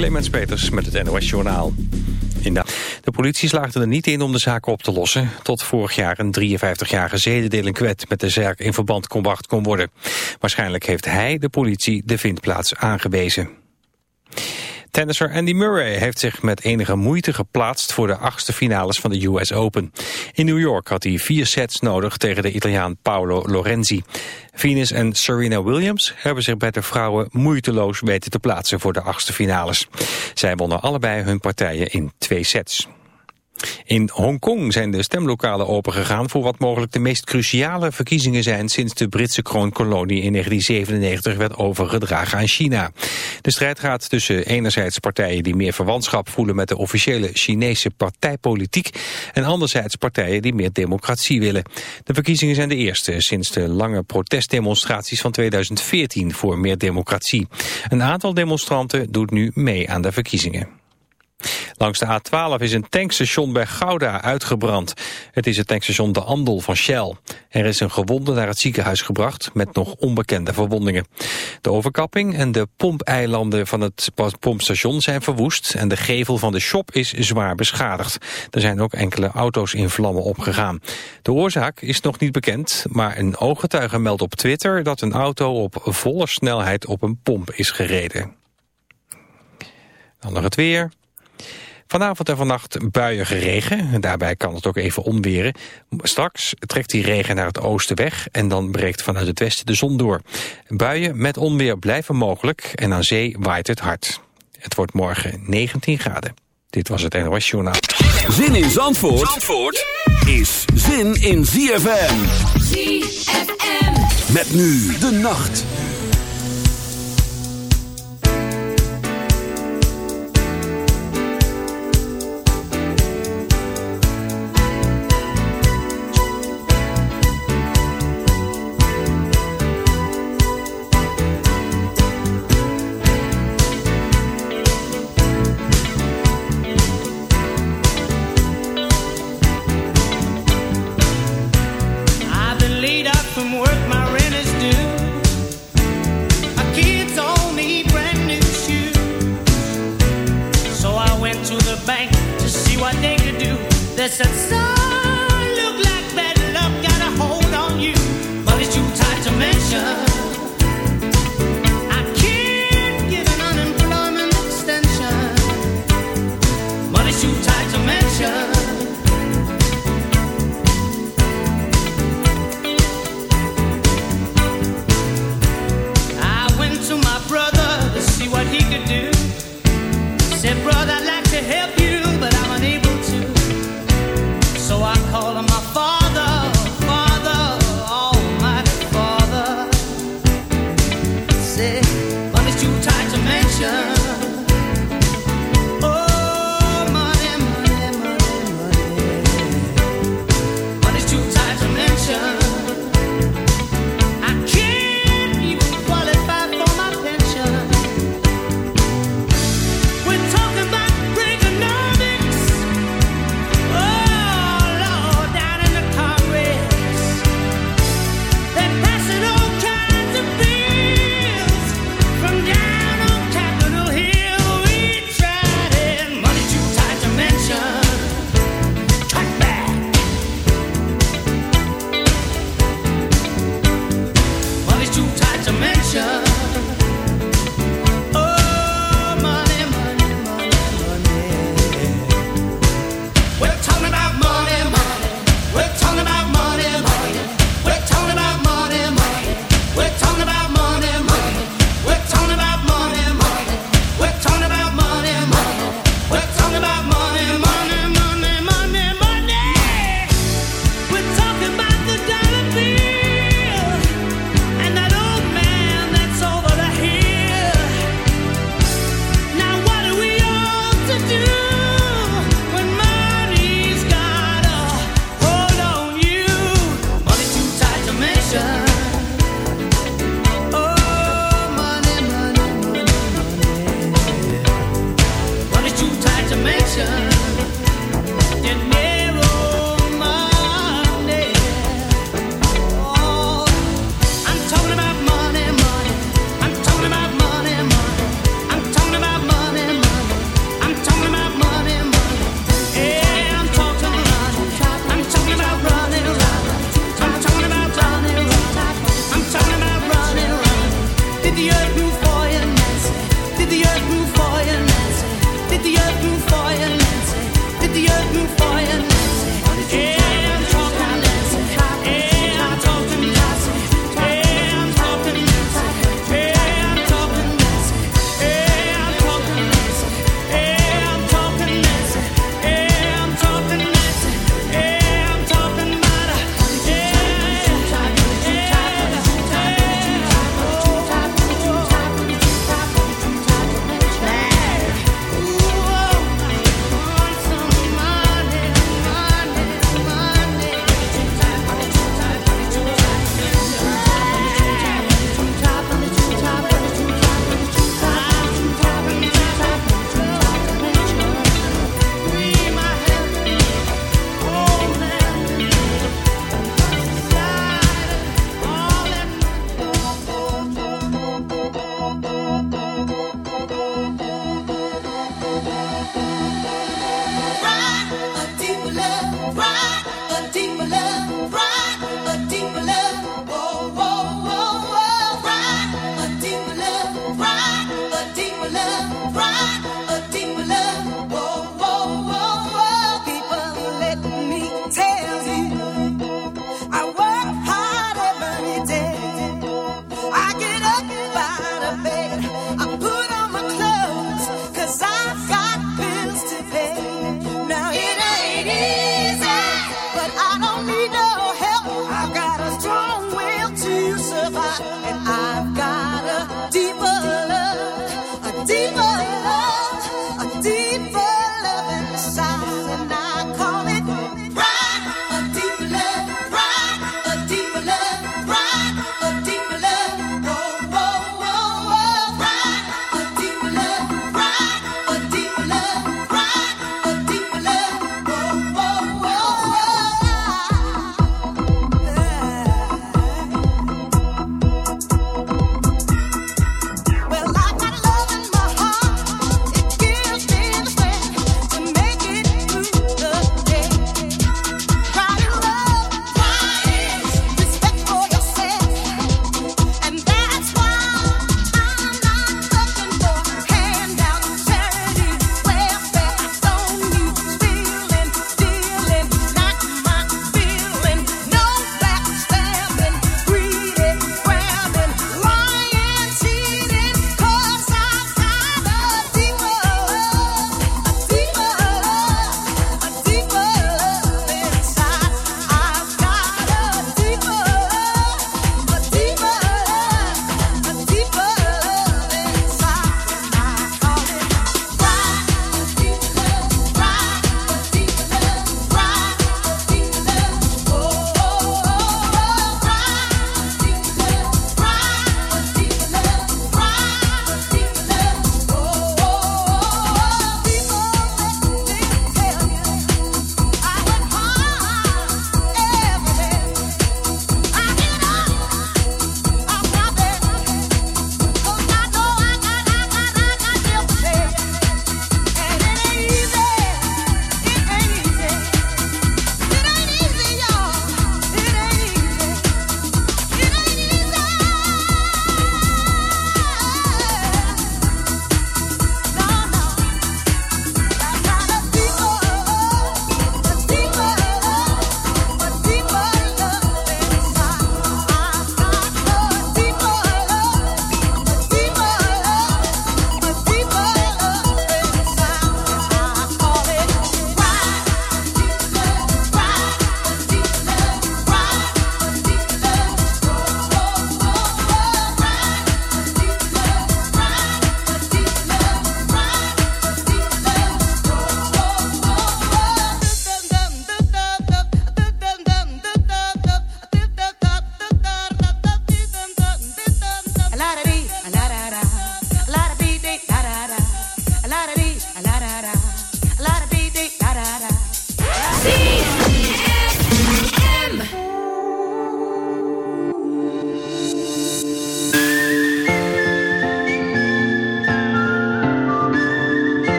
Clemens Peters met het NOS Journaal. De... politie slaagde er niet in om de zaak op te lossen... tot vorig jaar een 53-jarige zedendelinquent met de zaak in verband gebracht kon worden. Waarschijnlijk heeft hij de politie de vindplaats aangewezen. Tennisser Andy Murray heeft zich met enige moeite geplaatst voor de achtste finales van de US Open. In New York had hij vier sets nodig tegen de Italiaan Paolo Lorenzi. Venus en Serena Williams hebben zich bij de vrouwen moeiteloos weten te plaatsen voor de achtste finales. Zij wonnen allebei hun partijen in twee sets. In Hongkong zijn de stemlokalen opengegaan voor wat mogelijk de meest cruciale verkiezingen zijn sinds de Britse kroonkolonie in 1997 werd overgedragen aan China. De strijd gaat tussen enerzijds partijen die meer verwantschap voelen met de officiële Chinese partijpolitiek en anderzijds partijen die meer democratie willen. De verkiezingen zijn de eerste sinds de lange protestdemonstraties van 2014 voor meer democratie. Een aantal demonstranten doet nu mee aan de verkiezingen. Langs de A12 is een tankstation bij Gouda uitgebrand. Het is het tankstation De Andel van Shell. Er is een gewonde naar het ziekenhuis gebracht met nog onbekende verwondingen. De overkapping en de pompeilanden van het pompstation zijn verwoest... en de gevel van de shop is zwaar beschadigd. Er zijn ook enkele auto's in vlammen opgegaan. De oorzaak is nog niet bekend, maar een ooggetuige meldt op Twitter... dat een auto op volle snelheid op een pomp is gereden. Dan nog het weer. Vanavond en vannacht buiige regen. Daarbij kan het ook even omweren. Straks trekt die regen naar het oosten weg en dan breekt vanuit het westen de zon door. Buien met onweer blijven mogelijk en aan zee waait het hard. Het wordt morgen 19 graden. Dit was het NOS Journaal. Zin in Zandvoort, Zandvoort is zin in ZFM. ZFM. Met nu de nacht.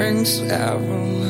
brings several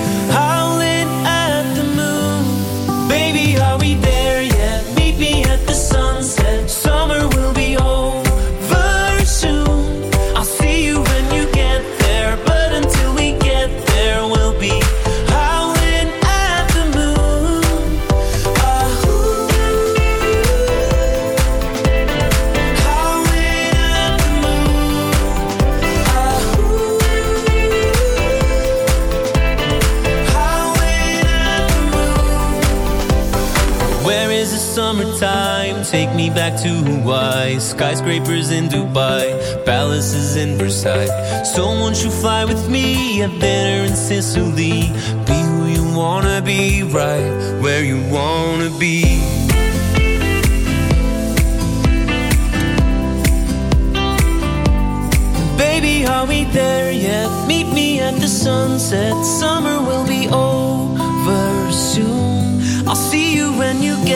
Back to Hawaii. Skyscrapers in Dubai, palaces in Versailles. So won't you fly with me? Have dinner in Sicily. Be who you wanna be, right where you wanna be. Baby, are we there yet? Meet me at the sunset. Summer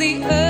The urge